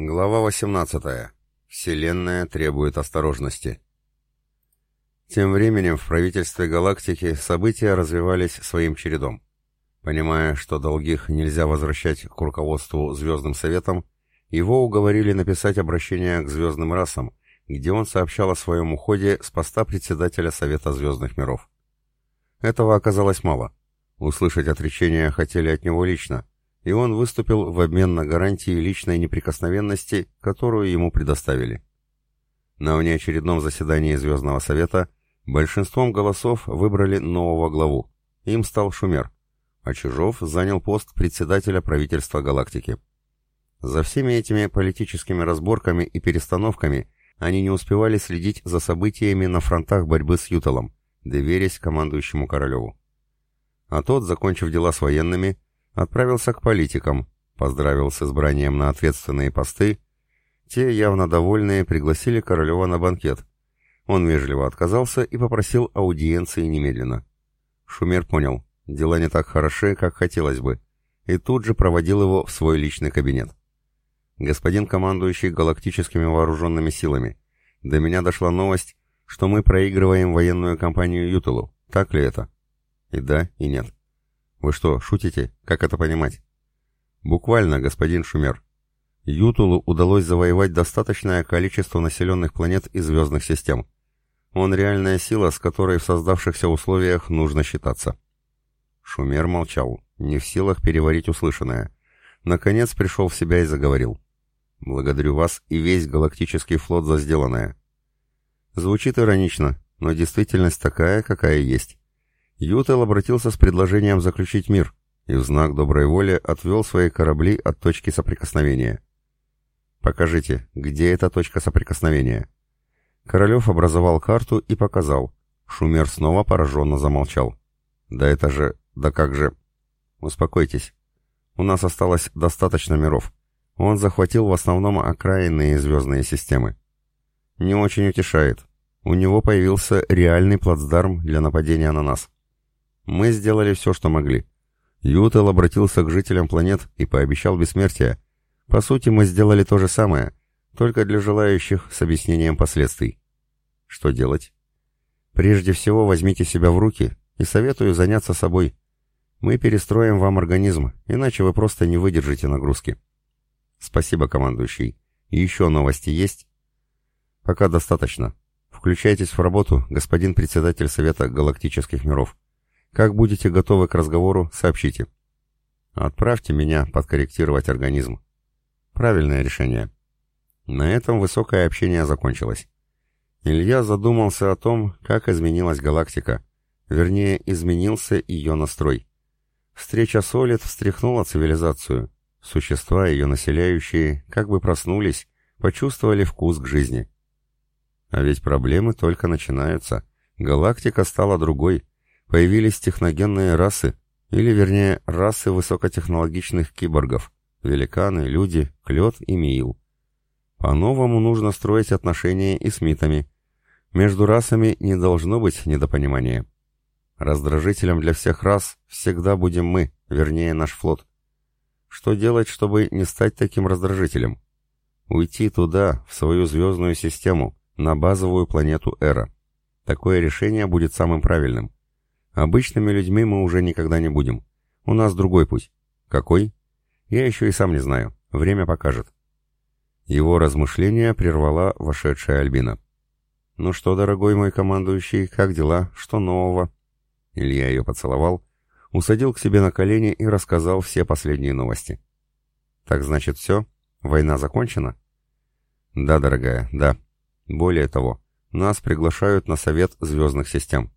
Глава 18. Вселенная требует осторожности. Тем временем в правительстве галактики события развивались своим чередом. Понимая, что долгих нельзя возвращать к руководству Звездным Советом, его уговорили написать обращение к звездным расам, где он сообщал о своем уходе с поста председателя Совета Звездных Миров. Этого оказалось мало. Услышать отречение хотели от него лично, и он выступил в обмен на гарантии личной неприкосновенности, которую ему предоставили. На внеочередном заседании Звездного Совета большинством голосов выбрали нового главу. Им стал Шумер, а Чижов занял пост председателя правительства галактики. За всеми этими политическими разборками и перестановками они не успевали следить за событиями на фронтах борьбы с Юталом, доверясь командующему Королеву. А тот, закончив дела с военными, отправился к политикам, поздравил с избранием на ответственные посты. Те, явно довольные, пригласили Королева на банкет. Он вежливо отказался и попросил аудиенции немедленно. Шумер понял, дела не так хороши, как хотелось бы, и тут же проводил его в свой личный кабинет. «Господин командующий галактическими вооруженными силами, до меня дошла новость, что мы проигрываем военную кампанию Ютулу. Так ли это?» «И да, и нет». Вы что, шутите? Как это понимать? Буквально, господин Шумер. Ютулу удалось завоевать достаточное количество населенных планет и звездных систем. Он реальная сила, с которой в создавшихся условиях нужно считаться. Шумер молчал, не в силах переварить услышанное. Наконец пришел в себя и заговорил. «Благодарю вас и весь галактический флот за сделанное». Звучит иронично, но действительность такая, какая есть. Ютел обратился с предложением заключить мир и в знак доброй воли отвел свои корабли от точки соприкосновения. «Покажите, где эта точка соприкосновения?» Королев образовал карту и показал. Шумер снова пораженно замолчал. «Да это же... Да как же...» «Успокойтесь. У нас осталось достаточно миров. Он захватил в основном окраинные звездные системы. Не очень утешает. У него появился реальный плацдарм для нападения на нас. Мы сделали все, что могли. Ютел обратился к жителям планет и пообещал бессмертие. По сути, мы сделали то же самое, только для желающих с объяснением последствий. Что делать? Прежде всего возьмите себя в руки и советую заняться собой. Мы перестроим вам организм, иначе вы просто не выдержите нагрузки. Спасибо, командующий. Еще новости есть? Пока достаточно. Включайтесь в работу, господин председатель Совета Галактических Миров. Как будете готовы к разговору, сообщите. Отправьте меня подкорректировать организм. Правильное решение. На этом высокое общение закончилось. Илья задумался о том, как изменилась галактика. Вернее, изменился ее настрой. Встреча с Олит встряхнула цивилизацию. Существа, ее населяющие, как бы проснулись, почувствовали вкус к жизни. А ведь проблемы только начинаются. Галактика стала другой, Появились техногенные расы, или вернее расы высокотехнологичных киборгов, великаны, люди, клет и миил. По-новому нужно строить отношения и с митами. Между расами не должно быть недопонимания. Раздражителем для всех рас всегда будем мы, вернее наш флот. Что делать, чтобы не стать таким раздражителем? Уйти туда, в свою звездную систему, на базовую планету Эра. Такое решение будет самым правильным. Обычными людьми мы уже никогда не будем. У нас другой путь. Какой? Я еще и сам не знаю. Время покажет. Его размышления прервала вошедшая Альбина. «Ну что, дорогой мой командующий, как дела? Что нового?» Илья ее поцеловал, усадил к себе на колени и рассказал все последние новости. «Так значит все? Война закончена?» «Да, дорогая, да. Более того, нас приглашают на Совет Звездных Систем.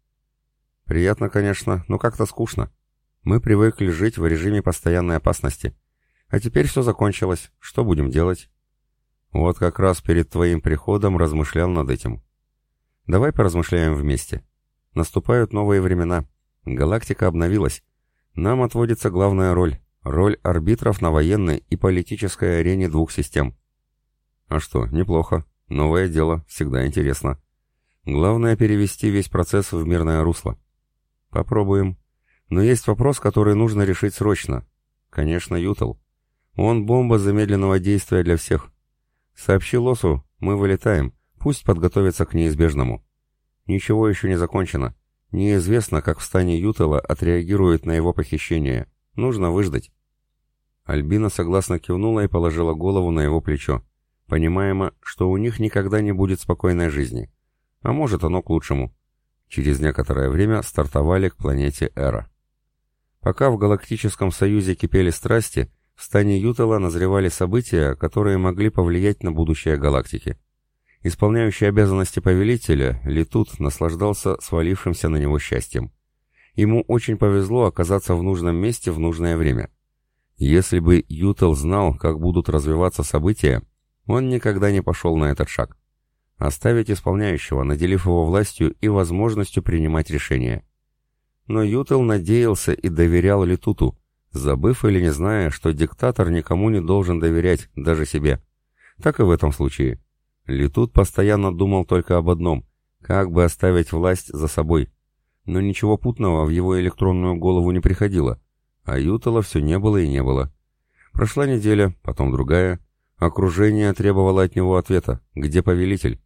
Приятно, конечно, но как-то скучно. Мы привыкли жить в режиме постоянной опасности. А теперь все закончилось. Что будем делать? Вот как раз перед твоим приходом размышлял над этим. Давай поразмышляем вместе. Наступают новые времена. Галактика обновилась. Нам отводится главная роль. Роль арбитров на военной и политической арене двух систем. А что, неплохо. Новое дело, всегда интересно. Главное перевести весь процесс в мирное русло. Попробуем. Но есть вопрос, который нужно решить срочно. Конечно, Ютал. Он бомба замедленного действия для всех. Сообщи Лосу, мы вылетаем, пусть подготовится к неизбежному. Ничего еще не закончено. Неизвестно, как в стане Ютела отреагирует на его похищение. Нужно выждать. Альбина согласно кивнула и положила голову на его плечо, понимаемо, что у них никогда не будет спокойной жизни. А может, оно к лучшему. Через некоторое время стартовали к планете Эра. Пока в Галактическом Союзе кипели страсти, в стане Ютела назревали события, которые могли повлиять на будущее галактики. Исполняющий обязанности повелителя, Летут наслаждался свалившимся на него счастьем. Ему очень повезло оказаться в нужном месте в нужное время. Если бы Ютел знал, как будут развиваться события, он никогда не пошел на этот шаг. Оставить исполняющего, наделив его властью и возможностью принимать решения. Но Ютел надеялся и доверял Летуту, забыв или не зная, что диктатор никому не должен доверять, даже себе. Так и в этом случае. Летут постоянно думал только об одном – как бы оставить власть за собой. Но ничего путного в его электронную голову не приходило, а Ютала все не было и не было. Прошла неделя, потом другая. Окружение требовало от него ответа «Где повелитель?».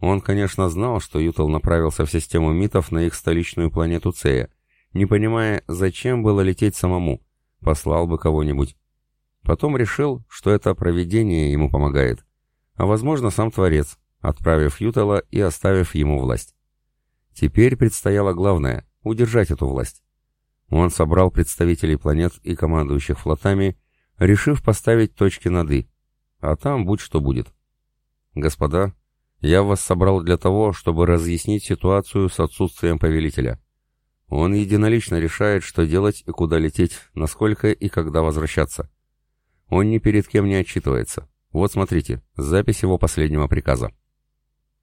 Он, конечно, знал, что Ютал направился в систему митов на их столичную планету Цея, не понимая, зачем было лететь самому, послал бы кого-нибудь. Потом решил, что это провидение ему помогает, а возможно сам Творец, отправив Ютала и оставив ему власть. Теперь предстояло главное — удержать эту власть. Он собрал представителей планет и командующих флотами, решив поставить точки над «и», а там будь что будет. Господа, я вас собрал для того, чтобы разъяснить ситуацию с отсутствием повелителя. Он единолично решает, что делать и куда лететь, насколько и когда возвращаться. Он ни перед кем не отчитывается. Вот смотрите, запись его последнего приказа.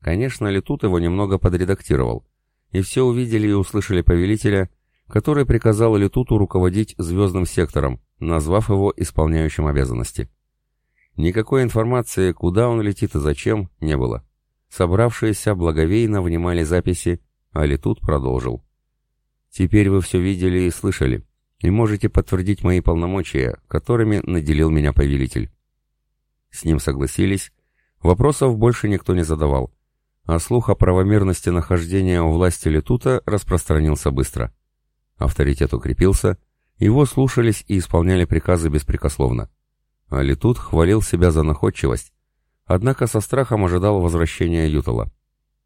Конечно, Летут его немного подредактировал, и все увидели и услышали повелителя, который приказал Летуту руководить звездным сектором, назвав его исполняющим обязанности. Никакой информации, куда он летит и зачем, не было. Собравшиеся благовейно внимали записи, а Летут продолжил. Теперь вы все видели и слышали, и можете подтвердить мои полномочия, которыми наделил меня повелитель. С ним согласились, вопросов больше никто не задавал, а слух о правомерности нахождения у власти Летута распространился быстро. Авторитет укрепился, его слушались и исполняли приказы беспрекословно. А Летут хвалил себя за находчивость, однако со страхом ожидал возвращения Ютала.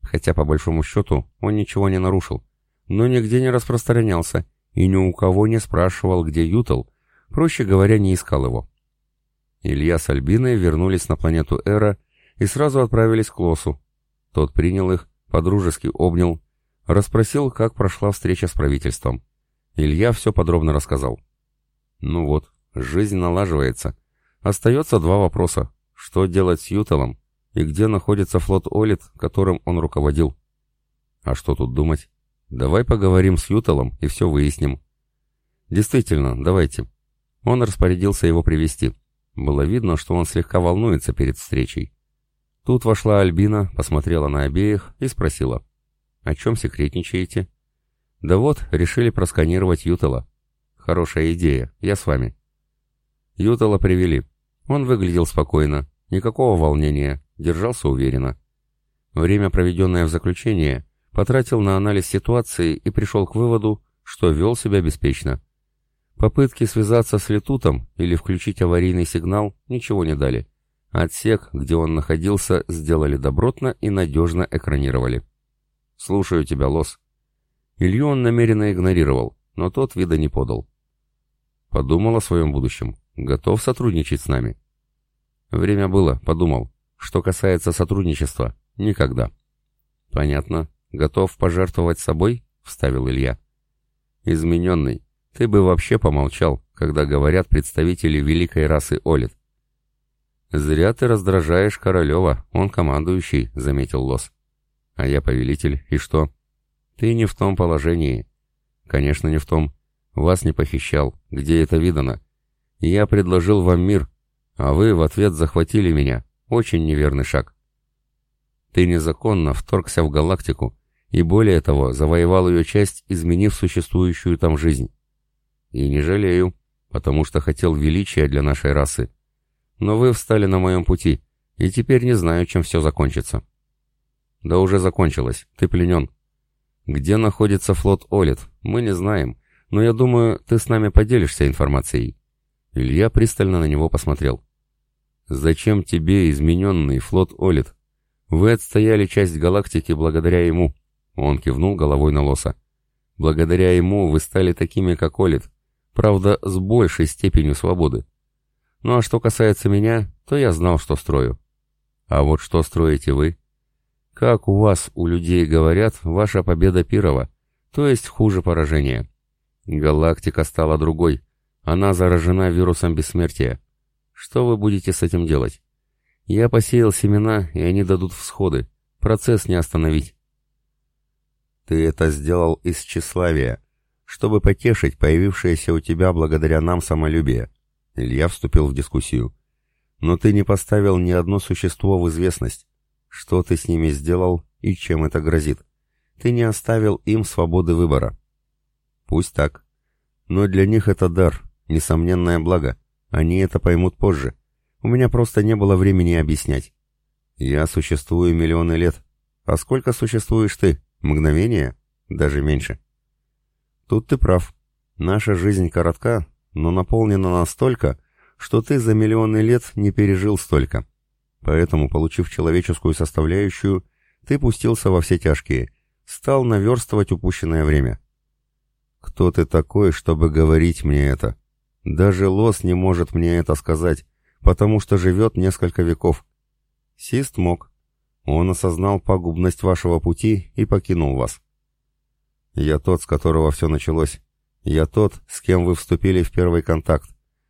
Хотя, по большому счету, он ничего не нарушил но нигде не распространялся и ни у кого не спрашивал, где Ютал, проще говоря, не искал его. Илья с Альбиной вернулись на планету Эра и сразу отправились к Лосу. Тот принял их, подружески обнял, расспросил, как прошла встреча с правительством. Илья все подробно рассказал. Ну вот, жизнь налаживается. Остается два вопроса. Что делать с Юталом и где находится флот Олит, которым он руководил? А что тут думать? Давай поговорим с Юталом и все выясним. Действительно, давайте. Он распорядился его привести. Было видно, что он слегка волнуется перед встречей. Тут вошла Альбина, посмотрела на обеих и спросила. «О чем секретничаете?» «Да вот, решили просканировать Ютала». «Хорошая идея, я с вами». Ютала привели. Он выглядел спокойно, никакого волнения, держался уверенно. Время, проведенное в заключении, потратил на анализ ситуации и пришел к выводу, что вел себя беспечно. Попытки связаться с летутом или включить аварийный сигнал ничего не дали. Отсек, где он находился, сделали добротно и надежно экранировали. «Слушаю тебя, Лос». Илью он намеренно игнорировал, но тот вида не подал. Подумал о своем будущем. Готов сотрудничать с нами. Время было, подумал. Что касается сотрудничества, никогда. Понятно. «Готов пожертвовать собой?» — вставил Илья. «Измененный, ты бы вообще помолчал, когда говорят представители великой расы Олит». «Зря ты раздражаешь Королева, он командующий», — заметил Лос. «А я повелитель, и что?» «Ты не в том положении». «Конечно, не в том. Вас не похищал. Где это видано?» «Я предложил вам мир, а вы в ответ захватили меня. Очень неверный шаг». «Ты незаконно вторгся в галактику и более того, завоевал ее часть, изменив существующую там жизнь. И не жалею, потому что хотел величия для нашей расы. Но вы встали на моем пути, И теперь не знаю, чем все закончится. Да уже закончилось. Ты пленен. Где находится флот Олит, мы не знаем, но я думаю, ты с нами поделишься информацией. Илья пристально на него посмотрел. Зачем тебе измененный флот Олит? Вы отстояли часть галактики благодаря ему. Он кивнул головой на Лоса. Благодаря ему вы стали такими, как Олит. Правда, с большей степенью свободы. Ну а что касается меня, то я знал, что строю. А вот что строите вы? Как у вас, у людей говорят, ваша победа Пирова, то есть хуже поражения. Галактика стала другой. Она заражена вирусом бессмертия. Что вы будете с этим делать? Я посеял семена, и они дадут всходы. Процесс не остановить. Ты это сделал из тщеславия, чтобы потешить появившееся у тебя благодаря нам самолюбие. Илья вступил в дискуссию. Но ты не поставил ни одно существо в известность. Что ты с ними сделал и чем это грозит? Ты не оставил им свободы выбора. Пусть так. Но для них это дар, несомненное благо. Они это поймут позже. У меня просто не было времени объяснять. Я существую миллионы лет. А сколько существуешь ты? Мгновение? Даже меньше. Тут ты прав. Наша жизнь коротка, но наполнена настолько, что ты за миллионы лет не пережил столько. Поэтому, получив человеческую составляющую, ты пустился во все тяжкие, стал наверстывать упущенное время. Кто ты такой, чтобы говорить мне это? Даже Лос не может мне это сказать, потому что живет несколько веков. Сист мог. Он осознал пагубность вашего пути и покинул вас. Я тот, с которого все началось. Я тот, с кем вы вступили в первый контакт.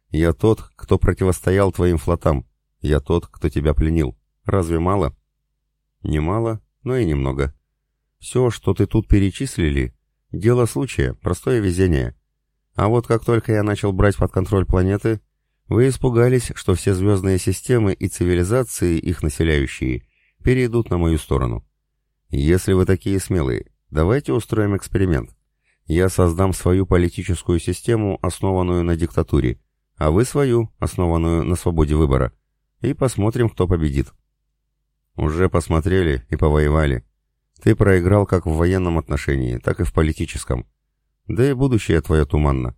Я тот, кто противостоял твоим флотам. Я тот, кто тебя пленил. Разве мало? Немало, но и немного. Все, что ты тут перечислили, дело случая, простое везение. А вот как только я начал брать под контроль планеты, вы испугались, что все звездные системы и цивилизации, их населяющие, перейдут на мою сторону. Если вы такие смелые, давайте устроим эксперимент. Я создам свою политическую систему, основанную на диктатуре, а вы свою, основанную на свободе выбора, и посмотрим, кто победит. Уже посмотрели и повоевали. Ты проиграл как в военном отношении, так и в политическом. Да и будущее твое туманно.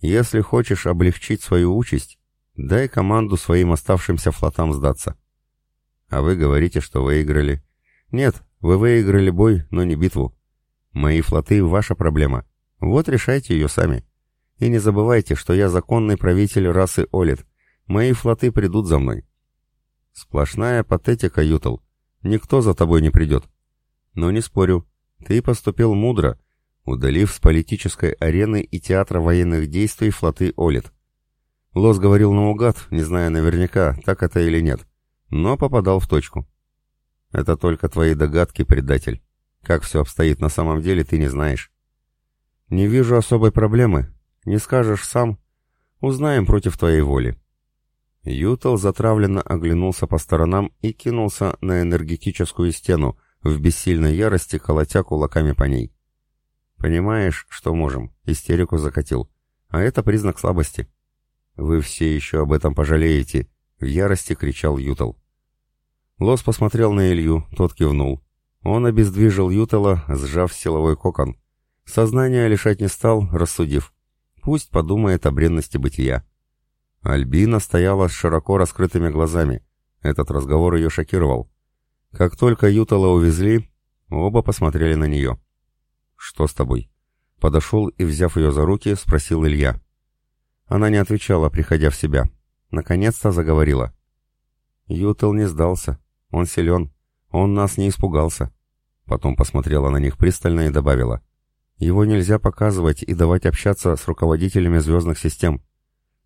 Если хочешь облегчить свою участь, дай команду своим оставшимся флотам сдаться. А вы говорите, что выиграли. Нет, вы выиграли бой, но не битву. Мои флоты — ваша проблема. Вот решайте ее сами. И не забывайте, что я законный правитель расы Олит. Мои флоты придут за мной. Сплошная патетика, Ютал. Никто за тобой не придет. Но не спорю, ты поступил мудро, удалив с политической арены и театра военных действий флоты Олит. Лос говорил наугад, не зная наверняка, так это или нет но попадал в точку. Это только твои догадки, предатель. Как все обстоит на самом деле, ты не знаешь. Не вижу особой проблемы. Не скажешь сам. Узнаем против твоей воли. Ютал затравленно оглянулся по сторонам и кинулся на энергетическую стену, в бессильной ярости колотя кулаками по ней. «Понимаешь, что можем?» — истерику закатил. «А это признак слабости». «Вы все еще об этом пожалеете», — в ярости кричал Ютал. Лос посмотрел на Илью, тот кивнул. Он обездвижил Ютала, сжав силовой кокон. Сознание лишать не стал, рассудив. Пусть подумает о бренности бытия. Альбина стояла с широко раскрытыми глазами. Этот разговор ее шокировал. Как только Ютала увезли, оба посмотрели на нее. «Что с тобой?» Подошел и, взяв ее за руки, спросил Илья. Она не отвечала, приходя в себя. Наконец-то заговорила. Ютал не сдался. Он силен. Он нас не испугался. Потом посмотрела на них пристально и добавила. Его нельзя показывать и давать общаться с руководителями звездных систем.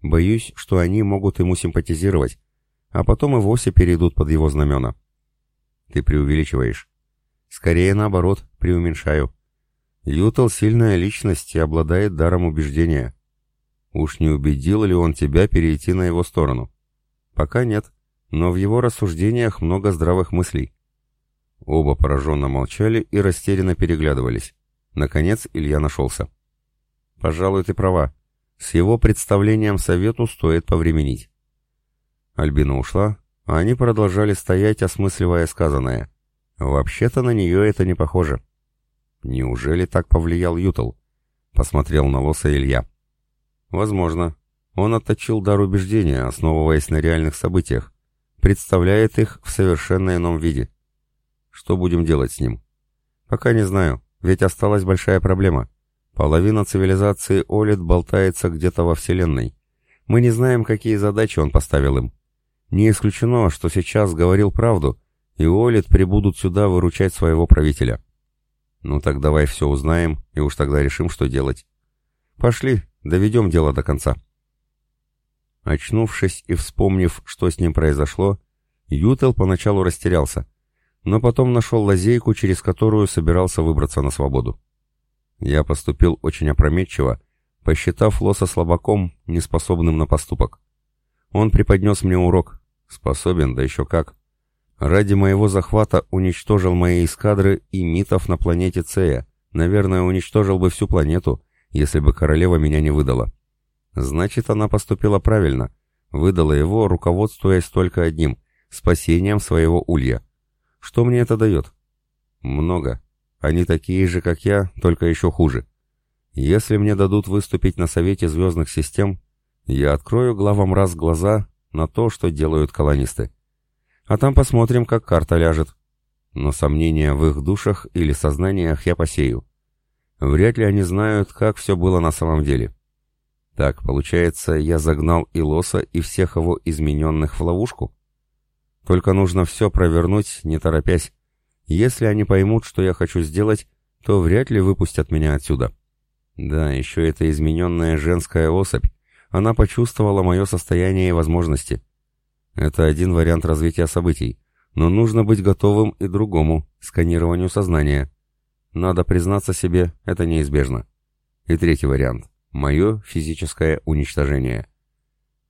Боюсь, что они могут ему симпатизировать, а потом и вовсе перейдут под его знамена. Ты преувеличиваешь. Скорее наоборот, преуменьшаю. Ютал сильная личность и обладает даром убеждения. Уж не убедил ли он тебя перейти на его сторону? Пока нет но в его рассуждениях много здравых мыслей. Оба пораженно молчали и растерянно переглядывались. Наконец Илья нашелся. «Пожалуй, ты права. С его представлением совету стоит повременить». Альбина ушла, а они продолжали стоять, осмысливая сказанное. Вообще-то на нее это не похоже. Неужели так повлиял Ютл? Посмотрел на Лоса Илья. Возможно. Он отточил дар убеждения, основываясь на реальных событиях. Представляет их в совершенно ином виде. Что будем делать с ним? Пока не знаю, ведь осталась большая проблема. Половина цивилизации Олит болтается где-то во Вселенной. Мы не знаем, какие задачи он поставил им. Не исключено, что сейчас говорил правду, и Олит прибудут сюда выручать своего правителя. Ну так давай все узнаем, и уж тогда решим, что делать. Пошли, доведем дело до конца. Очнувшись и вспомнив, что с ним произошло, Ютел поначалу растерялся, но потом нашел лазейку, через которую собирался выбраться на свободу. Я поступил очень опрометчиво, посчитав Лоса слабаком, неспособным на поступок. Он преподнес мне урок. Способен, да еще как. Ради моего захвата уничтожил мои эскадры и митов на планете Цея. Наверное, уничтожил бы всю планету, если бы королева меня не выдала. Значит, она поступила правильно. Выдала его, руководствуясь только одним — спасением своего улья. Что мне это дает? Много. Они такие же, как я, только еще хуже. Если мне дадут выступить на Совете Звездных Систем, я открою главам раз глаза на то, что делают колонисты. А там посмотрим, как карта ляжет. Но сомнения в их душах или сознаниях я посею. Вряд ли они знают, как все было на самом деле. Так, получается, я загнал и Лоса, и всех его измененных в ловушку? Только нужно все провернуть, не торопясь. Если они поймут, что я хочу сделать, то вряд ли выпустят меня отсюда. Да, еще эта измененная женская особь. Она почувствовала мое состояние и возможности. Это один вариант развития событий, но нужно быть готовым и другому, сканированию сознания. Надо признаться себе, это неизбежно. И третий вариант – мое физическое уничтожение.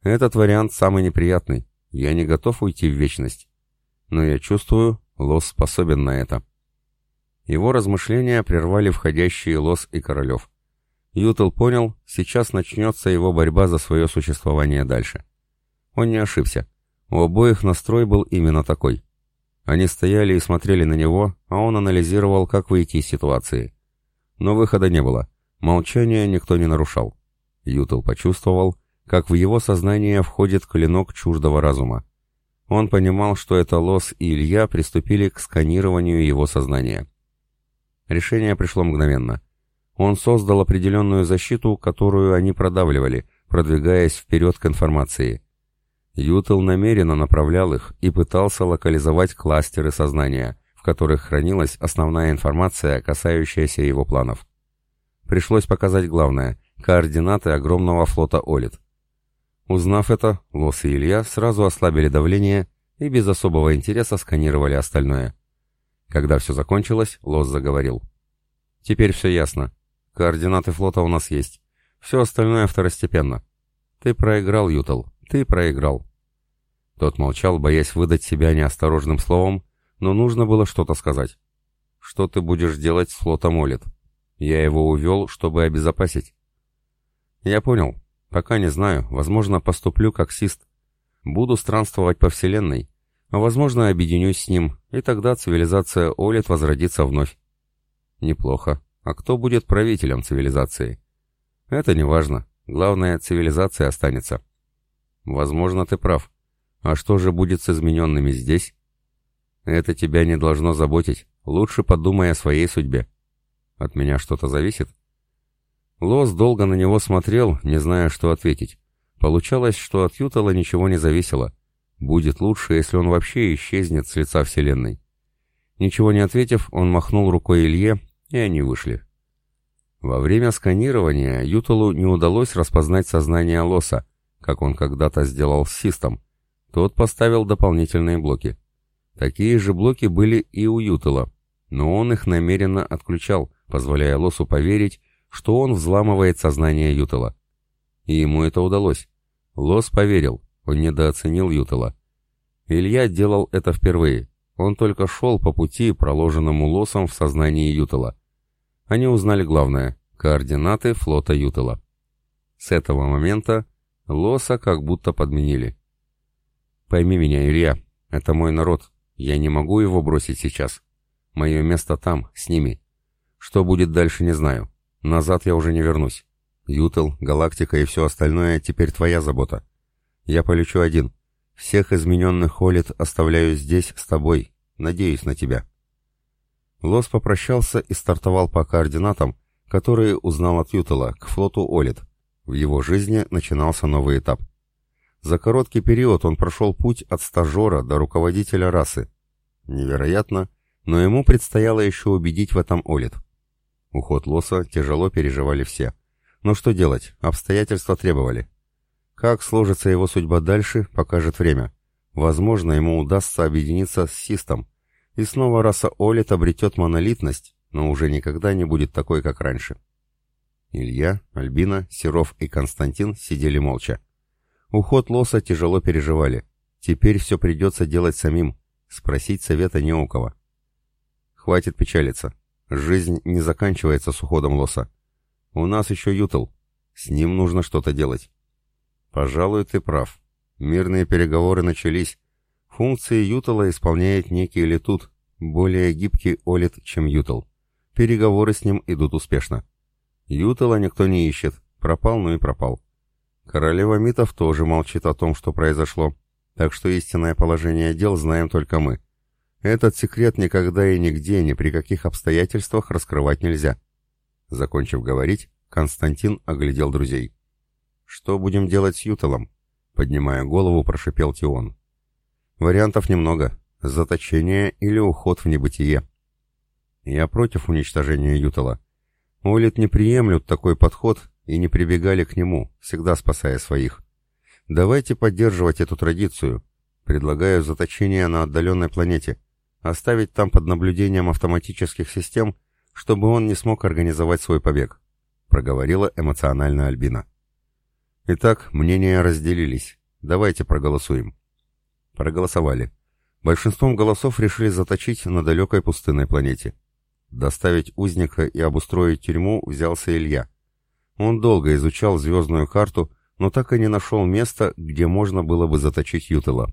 Этот вариант самый неприятный, я не готов уйти в вечность. Но я чувствую, Лос способен на это. Его размышления прервали входящие Лос и Королев. Ютел понял, сейчас начнется его борьба за свое существование дальше. Он не ошибся. У обоих настрой был именно такой. Они стояли и смотрели на него, а он анализировал, как выйти из ситуации. Но выхода не было. Молчание никто не нарушал. Ютел почувствовал, как в его сознание входит клинок чуждого разума. Он понимал, что это Лос и Илья приступили к сканированию его сознания. Решение пришло мгновенно. Он создал определенную защиту, которую они продавливали, продвигаясь вперед к информации. Ютел намеренно направлял их и пытался локализовать кластеры сознания, в которых хранилась основная информация, касающаяся его планов. Пришлось показать главное – координаты огромного флота Олит. Узнав это, Лос и Илья сразу ослабили давление и без особого интереса сканировали остальное. Когда все закончилось, Лос заговорил. «Теперь все ясно. Координаты флота у нас есть. Все остальное второстепенно. Ты проиграл, Ютел, ты проиграл. Тот молчал, боясь выдать себя неосторожным словом, но нужно было что-то сказать. «Что ты будешь делать с флотом Олит? Я его увел, чтобы обезопасить». «Я понял. Пока не знаю. Возможно, поступлю как сист. Буду странствовать по Вселенной, а возможно, объединюсь с ним, и тогда цивилизация Олит возродится вновь». «Неплохо. А кто будет правителем цивилизации?» «Это не важно. Главное, цивилизация останется». «Возможно, ты прав. А что же будет с измененными здесь? Это тебя не должно заботить. Лучше подумай о своей судьбе. От меня что-то зависит? Лос долго на него смотрел, не зная, что ответить. Получалось, что от Ютала ничего не зависело. Будет лучше, если он вообще исчезнет с лица Вселенной. Ничего не ответив, он махнул рукой Илье, и они вышли. Во время сканирования Юталу не удалось распознать сознание Лоса, как он когда-то сделал с Систом, тот поставил дополнительные блоки. Такие же блоки были и у Ютела, но он их намеренно отключал, позволяя Лосу поверить, что он взламывает сознание Ютела. И ему это удалось. Лос поверил, он недооценил Ютела. Илья делал это впервые. Он только шел по пути, проложенному Лосом в сознании Ютела. Они узнали главное — координаты флота Ютела. С этого момента Лоса как будто подменили. Пойми меня, Илья, Это мой народ. Я не могу его бросить сейчас. Мое место там, с ними. Что будет дальше, не знаю. Назад я уже не вернусь. Ютел, галактика и все остальное теперь твоя забота. Я полечу один. Всех измененных Холит оставляю здесь с тобой. Надеюсь на тебя. Лос попрощался и стартовал по координатам, которые узнал от Ютела, к флоту Олит. В его жизни начинался новый этап. За короткий период он прошел путь от стажера до руководителя расы. Невероятно, но ему предстояло еще убедить в этом Олит. Уход Лоса тяжело переживали все. Но что делать, обстоятельства требовали. Как сложится его судьба дальше, покажет время. Возможно, ему удастся объединиться с Систом, и снова раса Олит обретет монолитность, но уже никогда не будет такой, как раньше. Илья, Альбина, Серов и Константин сидели молча. Уход Лоса тяжело переживали. Теперь все придется делать самим, спросить совета не у кого. Хватит печалиться. Жизнь не заканчивается с уходом Лоса. У нас еще Ютл. С ним нужно что-то делать. Пожалуй, ты прав. Мирные переговоры начались. Функции Ютала исполняет некий Летут, более гибкий Олит, чем Ютал. Переговоры с ним идут успешно. Ютала никто не ищет. Пропал, ну и пропал. Королева Митов тоже молчит о том, что произошло. Так что истинное положение дел знаем только мы. Этот секрет никогда и нигде, ни при каких обстоятельствах раскрывать нельзя. Закончив говорить, Константин оглядел друзей. «Что будем делать с Ютелом?» Поднимая голову, прошипел Тион. «Вариантов немного. Заточение или уход в небытие. Я против уничтожения Ютела. Олит не приемлют такой подход и не прибегали к нему, всегда спасая своих. Давайте поддерживать эту традицию. Предлагаю заточение на отдаленной планете. Оставить там под наблюдением автоматических систем, чтобы он не смог организовать свой побег», — проговорила эмоционально Альбина. «Итак, мнения разделились. Давайте проголосуем». Проголосовали. Большинством голосов решили заточить на далекой пустынной планете. Доставить узника и обустроить тюрьму взялся Илья. Он долго изучал звездную карту, но так и не нашел места, где можно было бы заточить Ютела.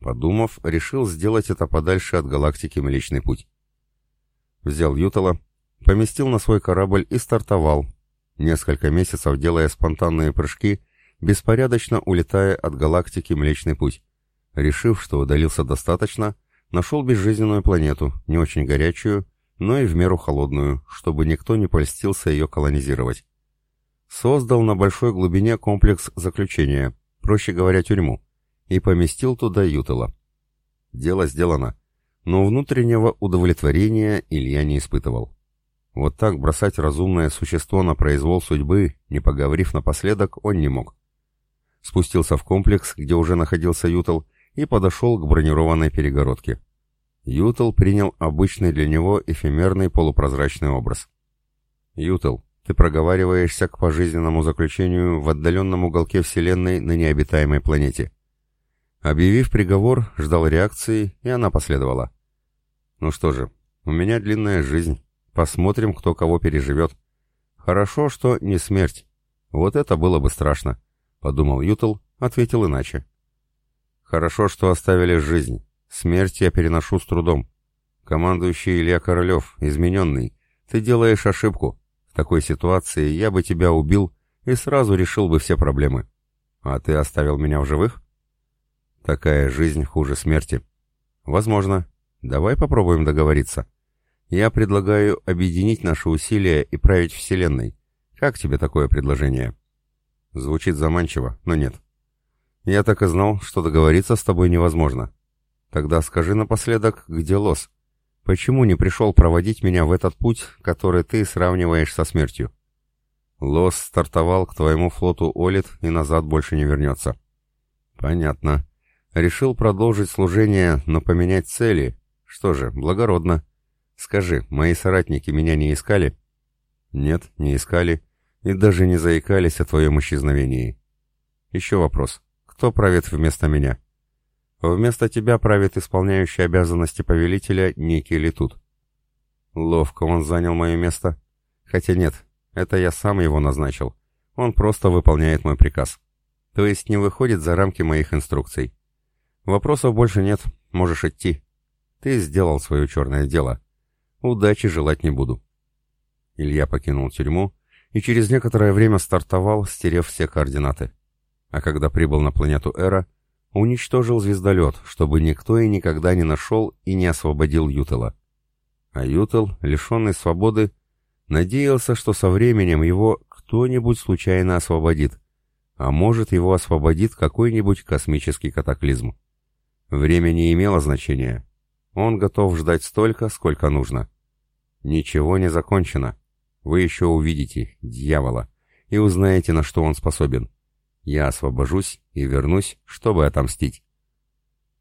Подумав, решил сделать это подальше от галактики Млечный Путь. Взял Ютала, поместил на свой корабль и стартовал, несколько месяцев делая спонтанные прыжки, беспорядочно улетая от галактики Млечный Путь. Решив, что удалился достаточно, нашел безжизненную планету, не очень горячую, но и в меру холодную, чтобы никто не польстился ее колонизировать. Создал на большой глубине комплекс заключения, проще говоря, тюрьму, и поместил туда Ютела. Дело сделано, но внутреннего удовлетворения Илья не испытывал. Вот так бросать разумное существо на произвол судьбы, не поговорив напоследок, он не мог. Спустился в комплекс, где уже находился Ютел, и подошел к бронированной перегородке. Ютел принял обычный для него эфемерный полупрозрачный образ. «Ютел, ты проговариваешься к пожизненному заключению в отдаленном уголке Вселенной на необитаемой планете. Объявив приговор, ждал реакции, и она последовала. «Ну что же, у меня длинная жизнь. Посмотрим, кто кого переживет. Хорошо, что не смерть. Вот это было бы страшно», — подумал Ютл, ответил иначе. «Хорошо, что оставили жизнь. Смерть я переношу с трудом. Командующий Илья Королев, измененный, ты делаешь ошибку. Такой ситуации я бы тебя убил и сразу решил бы все проблемы. А ты оставил меня в живых?» Такая жизнь хуже смерти. Возможно. Давай попробуем договориться. Я предлагаю объединить наши усилия и править Вселенной. Как тебе такое предложение? Звучит заманчиво, но нет. Я так и знал, что договориться с тобой невозможно. Тогда скажи напоследок, где Лос? Почему не пришел проводить меня в этот путь, который ты сравниваешь со смертью? Лос стартовал к твоему флоту Олит и назад больше не вернется. Понятно. Решил продолжить служение, но поменять цели. Что же, благородно. Скажи, мои соратники меня не искали? Нет, не искали. И даже не заикались о твоем исчезновении. Еще вопрос. Кто правит вместо меня? Вместо тебя правит исполняющий обязанности повелителя некий Летут. Ловко он занял мое место. Хотя нет, это я сам его назначил. Он просто выполняет мой приказ. То есть не выходит за рамки моих инструкций. Вопросов больше нет, можешь идти. Ты сделал свое черное дело. Удачи желать не буду. Илья покинул тюрьму и через некоторое время стартовал, стерев все координаты. А когда прибыл на планету Эра, уничтожил звездолет, чтобы никто и никогда не нашел и не освободил Ютела. А Ютел, лишенный свободы, надеялся, что со временем его кто-нибудь случайно освободит, а может его освободит какой-нибудь космический катаклизм. Время не имело значения. Он готов ждать столько, сколько нужно. Ничего не закончено. Вы еще увидите дьявола и узнаете, на что он способен. Я освобожусь и вернусь, чтобы отомстить.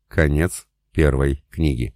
Конец первой книги.